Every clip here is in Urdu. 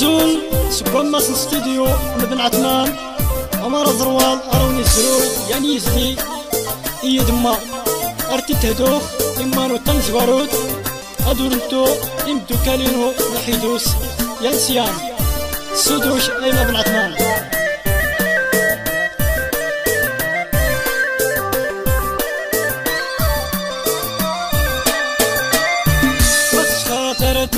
زول سكون ماس ستوديو مبن عثمان أمار زروال أروني زرو يعني يزدي إيه دما أرتي تهدوخ إما نو تنزباروت أدورنتو إمدو كالينو نحيدوس، ينسيان. سودوش أيما بن عثمان خاطرت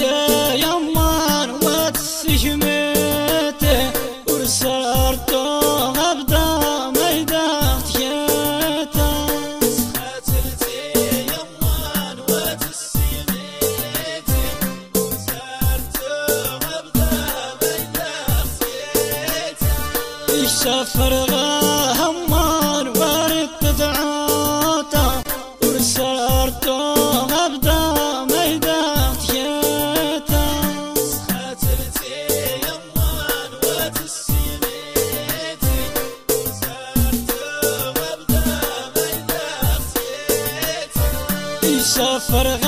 السفر غهمان وارد تدعاتا ورسارتو غبدا ميدا تيتا السفر غهمان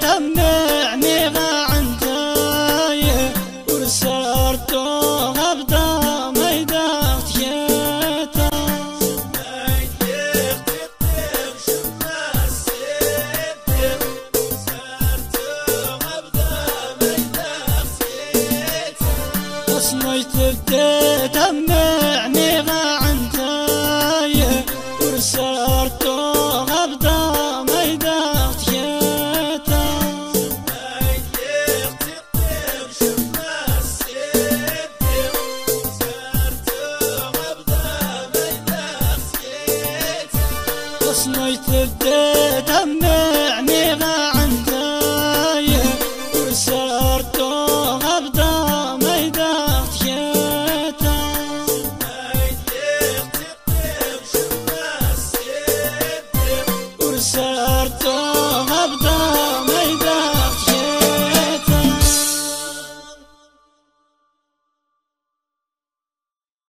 تم سر تو